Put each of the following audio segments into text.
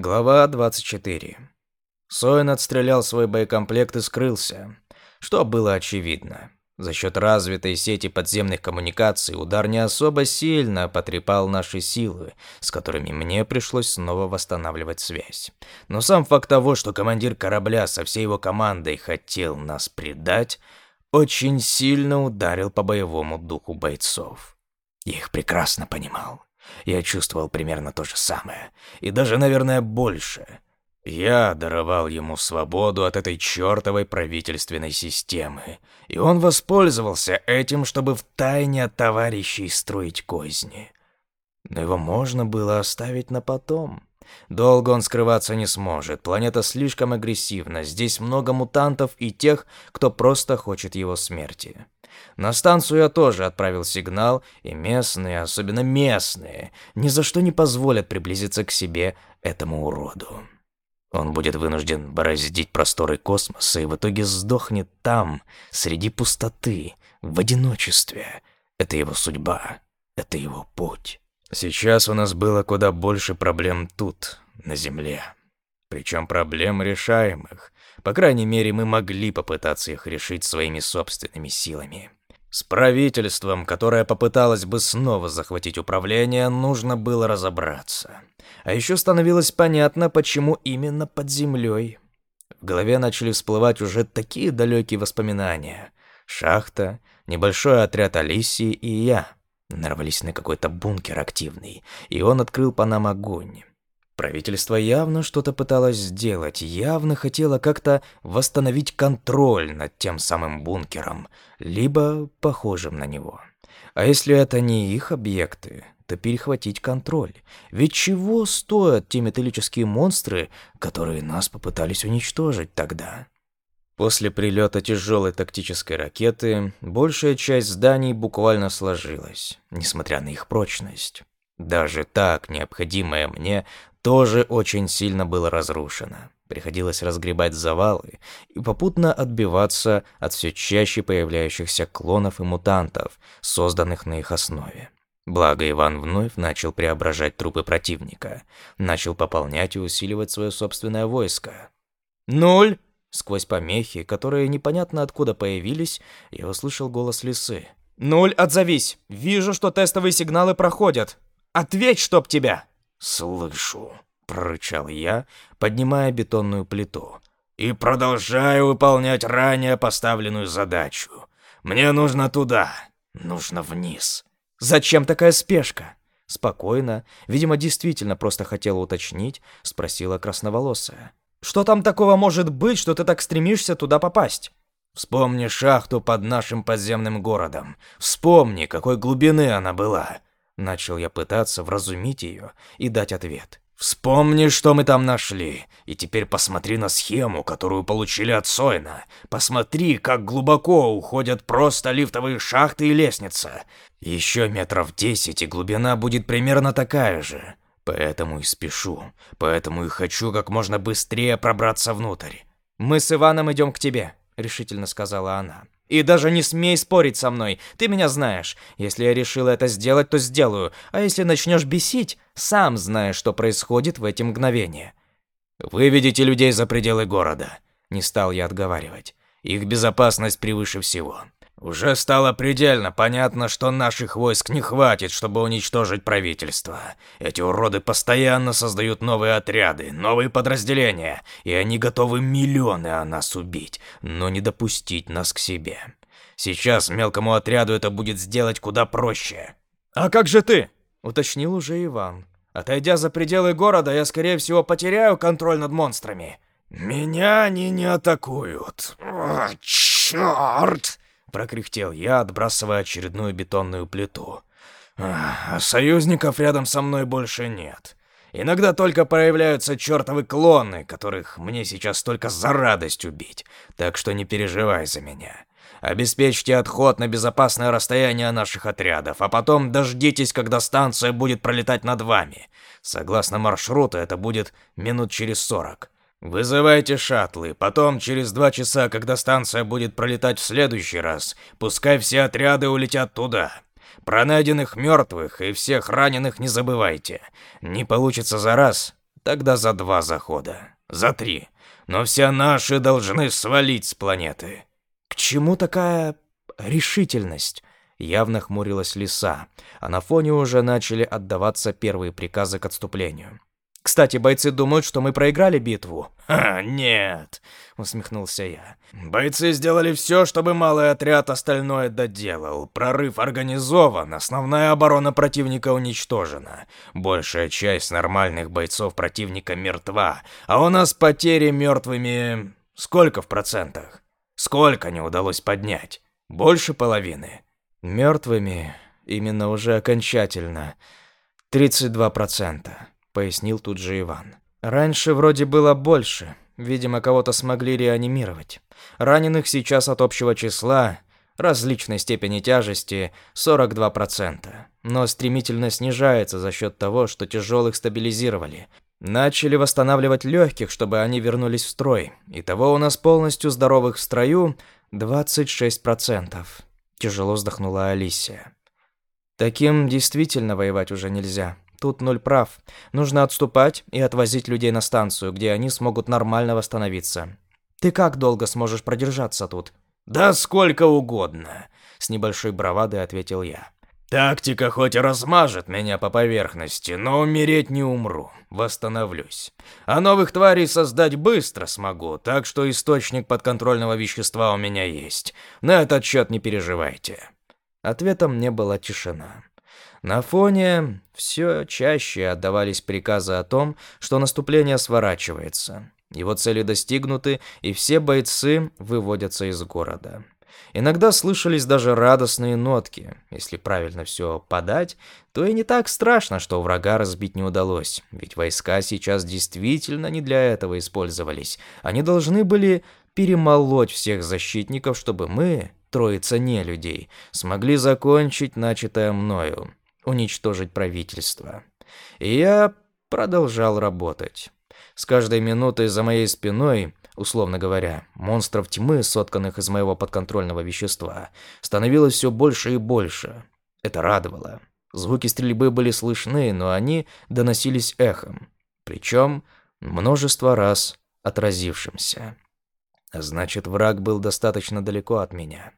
Глава 24. Соин отстрелял свой боекомплект и скрылся, что было очевидно. За счет развитой сети подземных коммуникаций удар не особо сильно потрепал наши силы, с которыми мне пришлось снова восстанавливать связь. Но сам факт того, что командир корабля со всей его командой хотел нас предать, очень сильно ударил по боевому духу бойцов. Я их прекрасно понимал. Я чувствовал примерно то же самое. И даже, наверное, больше. Я даровал ему свободу от этой чертовой правительственной системы. И он воспользовался этим, чтобы втайне от товарищей строить козни. Но его можно было оставить на потом. Долго он скрываться не сможет. Планета слишком агрессивна. Здесь много мутантов и тех, кто просто хочет его смерти. На станцию я тоже отправил сигнал, и местные, особенно местные, ни за что не позволят приблизиться к себе этому уроду. Он будет вынужден бороздить просторы космоса и в итоге сдохнет там, среди пустоты, в одиночестве. Это его судьба, это его путь. Сейчас у нас было куда больше проблем тут, на Земле. Причем проблем решаемых. По крайней мере, мы могли попытаться их решить своими собственными силами. С правительством, которое попыталось бы снова захватить управление, нужно было разобраться. А еще становилось понятно, почему именно под землей. В голове начали всплывать уже такие далекие воспоминания. Шахта, небольшой отряд Алисии и я нарвались на какой-то бункер активный, и он открыл по нам огонь. Правительство явно что-то пыталось сделать, явно хотело как-то восстановить контроль над тем самым бункером, либо похожим на него. А если это не их объекты, то перехватить контроль. Ведь чего стоят те металлические монстры, которые нас попытались уничтожить тогда? После прилета тяжелой тактической ракеты большая часть зданий буквально сложилась, несмотря на их прочность. Даже так необходимое мне тоже очень сильно было разрушено. Приходилось разгребать завалы и попутно отбиваться от все чаще появляющихся клонов и мутантов, созданных на их основе. Благо Иван вновь начал преображать трупы противника, начал пополнять и усиливать свое собственное войско. «Нуль!» Сквозь помехи, которые непонятно откуда появились, я услышал голос лисы. «Нуль, отзовись! Вижу, что тестовые сигналы проходят! Ответь, чтоб тебя!» «Слышу», — прорычал я, поднимая бетонную плиту. «И продолжаю выполнять ранее поставленную задачу. Мне нужно туда, нужно вниз». «Зачем такая спешка?» Спокойно, видимо, действительно просто хотела уточнить, спросила красноволосая. «Что там такого может быть, что ты так стремишься туда попасть?» «Вспомни шахту под нашим подземным городом. Вспомни, какой глубины она была. Начал я пытаться вразумить ее и дать ответ. «Вспомни, что мы там нашли, и теперь посмотри на схему, которую получили от Сойна. Посмотри, как глубоко уходят просто лифтовые шахты и лестница. Еще метров десять, и глубина будет примерно такая же. Поэтому и спешу, поэтому и хочу как можно быстрее пробраться внутрь». «Мы с Иваном идем к тебе», — решительно сказала она. И даже не смей спорить со мной. Ты меня знаешь. Если я решила это сделать, то сделаю. А если начнешь бесить, сам знаешь, что происходит в эти мгновения. Выведите людей за пределы города. Не стал я отговаривать. Их безопасность превыше всего. Уже стало предельно понятно, что наших войск не хватит, чтобы уничтожить правительство. Эти уроды постоянно создают новые отряды, новые подразделения, и они готовы миллионы о нас убить, но не допустить нас к себе. Сейчас мелкому отряду это будет сделать куда проще. «А как же ты?» — уточнил уже Иван. «Отойдя за пределы города, я, скорее всего, потеряю контроль над монстрами». «Меня они не атакуют. О, черт!» Прокряхтел я, отбрасывая очередную бетонную плиту. А союзников рядом со мной больше нет. Иногда только появляются чертовы клоны, которых мне сейчас только за радость убить. Так что не переживай за меня. Обеспечьте отход на безопасное расстояние наших отрядов, а потом дождитесь, когда станция будет пролетать над вами. Согласно маршруту, это будет минут через сорок. Вызывайте шаттлы, потом через два часа, когда станция будет пролетать в следующий раз, пускай все отряды улетят туда. Про найденных мертвых и всех раненых не забывайте. Не получится за раз, Тогда за два захода. За три. Но все наши должны свалить с планеты. К чему такая решительность? Явно хмурилась лиса, а на фоне уже начали отдаваться первые приказы к отступлению. Кстати, бойцы думают, что мы проиграли битву. «Ха, нет», — усмехнулся я. «Бойцы сделали все, чтобы малый отряд остальное доделал. Прорыв организован, основная оборона противника уничтожена. Большая часть нормальных бойцов противника мертва, а у нас потери мертвыми... Сколько в процентах? Сколько не удалось поднять? Больше половины?» «Мертвыми именно уже окончательно. 32% пояснил тут же Иван. Раньше вроде было больше. Видимо, кого-то смогли реанимировать. Раненых сейчас от общего числа различной степени тяжести 42%, но стремительно снижается за счет того, что тяжелых стабилизировали. Начали восстанавливать легких, чтобы они вернулись в строй. Итого у нас полностью здоровых в строю 26%. Тяжело вздохнула Алисия. Таким действительно воевать уже нельзя. Тут нуль прав. Нужно отступать и отвозить людей на станцию, где они смогут нормально восстановиться. Ты как долго сможешь продержаться тут? Да сколько угодно, с небольшой бравадой ответил я. Тактика хоть и размажет меня по поверхности, но умереть не умру, восстановлюсь. А новых тварей создать быстро смогу, так что источник подконтрольного вещества у меня есть. На этот счет не переживайте. Ответом мне была тишина. На фоне все чаще отдавались приказы о том, что наступление сворачивается. Его цели достигнуты, и все бойцы выводятся из города. Иногда слышались даже радостные нотки. Если правильно все подать, то и не так страшно, что врага разбить не удалось. Ведь войска сейчас действительно не для этого использовались. Они должны были перемолоть всех защитников, чтобы мы, троица не людей, смогли закончить начатое мною уничтожить правительство. И я продолжал работать. С каждой минутой за моей спиной, условно говоря, монстров тьмы, сотканных из моего подконтрольного вещества, становилось все больше и больше. Это радовало. Звуки стрельбы были слышны, но они доносились эхом, причем множество раз отразившимся. Значит, враг был достаточно далеко от меня.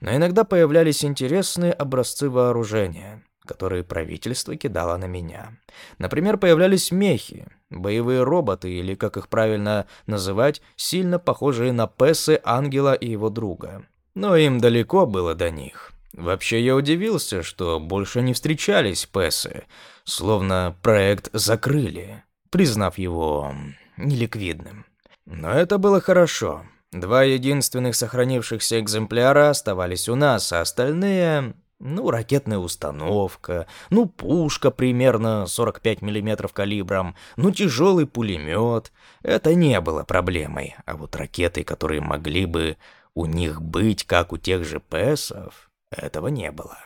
Но иногда появлялись интересные образцы вооружения которые правительство кидало на меня. Например, появлялись мехи, боевые роботы, или, как их правильно называть, сильно похожие на Пессы, Ангела и его друга. Но им далеко было до них. Вообще я удивился, что больше не встречались Пессы, словно проект закрыли, признав его неликвидным. Но это было хорошо. Два единственных сохранившихся экземпляра оставались у нас, а остальные ну, ракетная установка, ну, пушка примерно 45 мм калибром, ну, тяжелый пулемет. Это не было проблемой. А вот ракеты, которые могли бы у них быть, как у тех же ПСов, этого не было.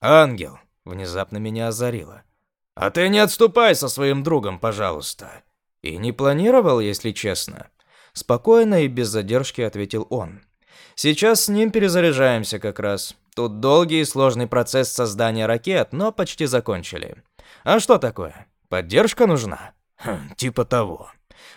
«Ангел!» — внезапно меня озарило. «А ты не отступай со своим другом, пожалуйста!» «И не планировал, если честно?» Спокойно и без задержки ответил он. «Сейчас с ним перезаряжаемся как раз. Тут долгий и сложный процесс создания ракет, но почти закончили. А что такое? Поддержка нужна? Хм, типа того.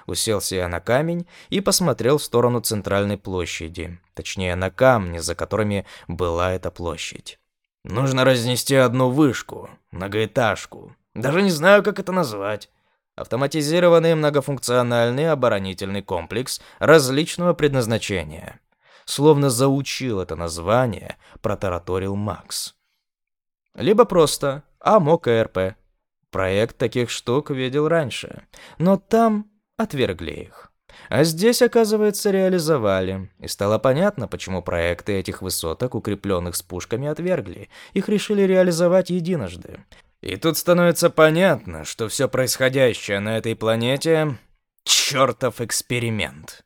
Уселся я на камень и посмотрел в сторону центральной площади. Точнее, на камни, за которыми была эта площадь. Нужно разнести одну вышку, многоэтажку. Даже не знаю, как это назвать. Автоматизированный многофункциональный оборонительный комплекс различного предназначения словно заучил это название, протараторил Макс. Либо просто АМОК РП. Проект таких штук видел раньше, но там отвергли их. А здесь, оказывается, реализовали. И стало понятно, почему проекты этих высоток, укрепленных с пушками, отвергли. Их решили реализовать единожды. И тут становится понятно, что все происходящее на этой планете — чертов эксперимент.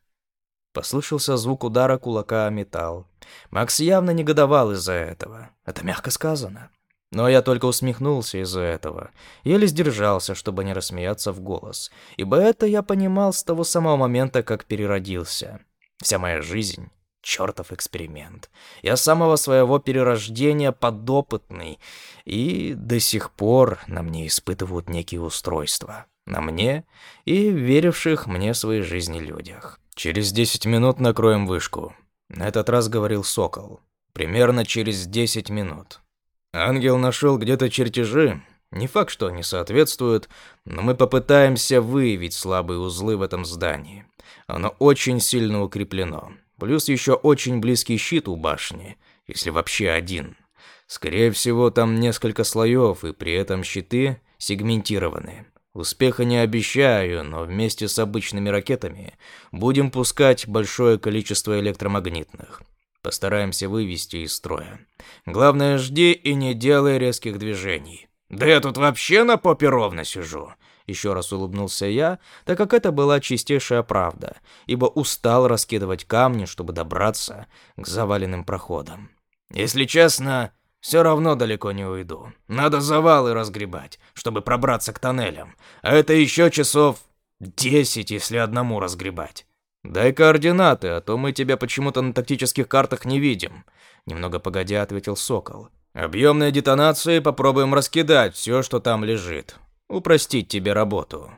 Послышался звук удара кулака о металл. Макс явно негодовал из-за этого. Это мягко сказано. Но я только усмехнулся из-за этого. Еле сдержался, чтобы не рассмеяться в голос. Ибо это я понимал с того самого момента, как переродился. Вся моя жизнь — чертов эксперимент. Я с самого своего перерождения подопытный. И до сих пор на мне испытывают некие устройства. На мне и веривших мне своей жизни людях. Через 10 минут накроем вышку. На этот раз говорил Сокол. Примерно через 10 минут. Ангел нашел где-то чертежи. Не факт, что они соответствуют, но мы попытаемся выявить слабые узлы в этом здании. Оно очень сильно укреплено. Плюс еще очень близкий щит у башни, если вообще один. Скорее всего, там несколько слоев, и при этом щиты сегментированы. Успеха не обещаю, но вместе с обычными ракетами будем пускать большое количество электромагнитных. Постараемся вывести из строя. Главное, жди и не делай резких движений. Да я тут вообще на попе ровно сижу. Еще раз улыбнулся я, так как это была чистейшая правда, ибо устал раскидывать камни, чтобы добраться к заваленным проходам. Если честно, все равно далеко не уйду. Надо завалы разгребать, чтобы пробраться к тоннелям. А это еще часов десять, если одному разгребать. Дай координаты, а то мы тебя почему-то на тактических картах не видим. Немного погодя ответил Сокол. Объемной детонацией попробуем раскидать все, что там лежит. Упростить тебе работу.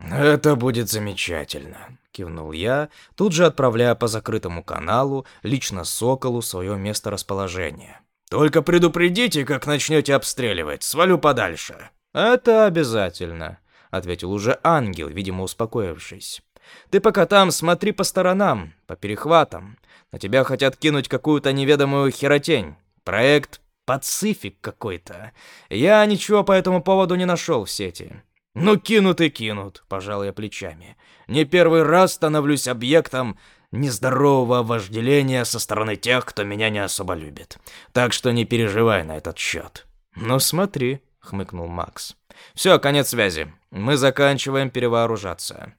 Это будет замечательно, кивнул я, тут же отправляя по закрытому каналу лично Соколу свое место расположения. Только предупредите, как начнете обстреливать, свалю подальше. Это обязательно, ответил уже ангел, видимо, успокоившись. Ты пока там смотри по сторонам, по перехватам. На тебя хотят кинуть какую-то неведомую херотень. Проект Пацифик какой-то. Я ничего по этому поводу не нашел в сети. Ну, кинут и кинут, пожал я плечами. Не первый раз становлюсь объектом нездорового вожделения со стороны тех, кто меня не особо любит. Так что не переживай на этот счет. Ну смотри, хмыкнул Макс. Все, конец связи. Мы заканчиваем перевооружаться.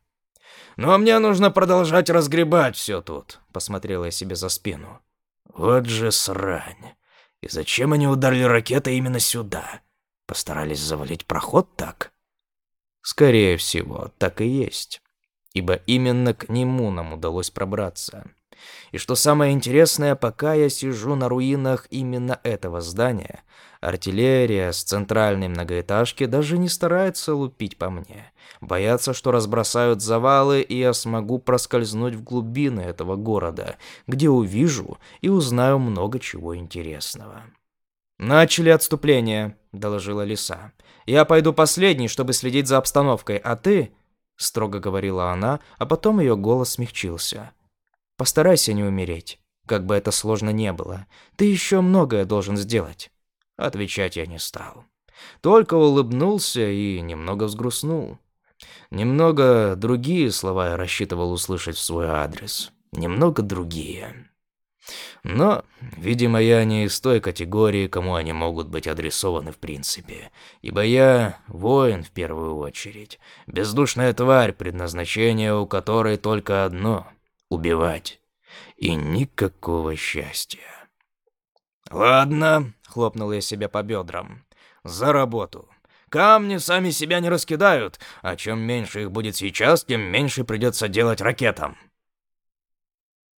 Ну а мне нужно продолжать разгребать все тут, посмотрела я себе за спину. Вот же срань. И зачем они ударили ракетой именно сюда? Постарались завалить проход так? Скорее всего, так и есть ибо именно к нему нам удалось пробраться. И что самое интересное, пока я сижу на руинах именно этого здания, артиллерия с центральной многоэтажки даже не старается лупить по мне. Боятся, что разбросают завалы, и я смогу проскользнуть в глубины этого города, где увижу и узнаю много чего интересного. «Начали отступление», — доложила Лиса. «Я пойду последний, чтобы следить за обстановкой, а ты...» строго говорила она, а потом ее голос смягчился. Постарайся не умереть, как бы это сложно не было. Ты еще многое должен сделать. Отвечать я не стал. Только улыбнулся и немного взгрустнул. Немного другие слова я рассчитывал услышать в свой адрес. Немного другие. Но, видимо, я не из той категории, кому они могут быть адресованы в принципе. Ибо я воин в первую очередь. Бездушная тварь, предназначение у которой только одно — убивать. И никакого счастья. «Ладно», — хлопнул я себя по бедрам, — «за работу». Камни сами себя не раскидают, а чем меньше их будет сейчас, тем меньше придется делать ракетам.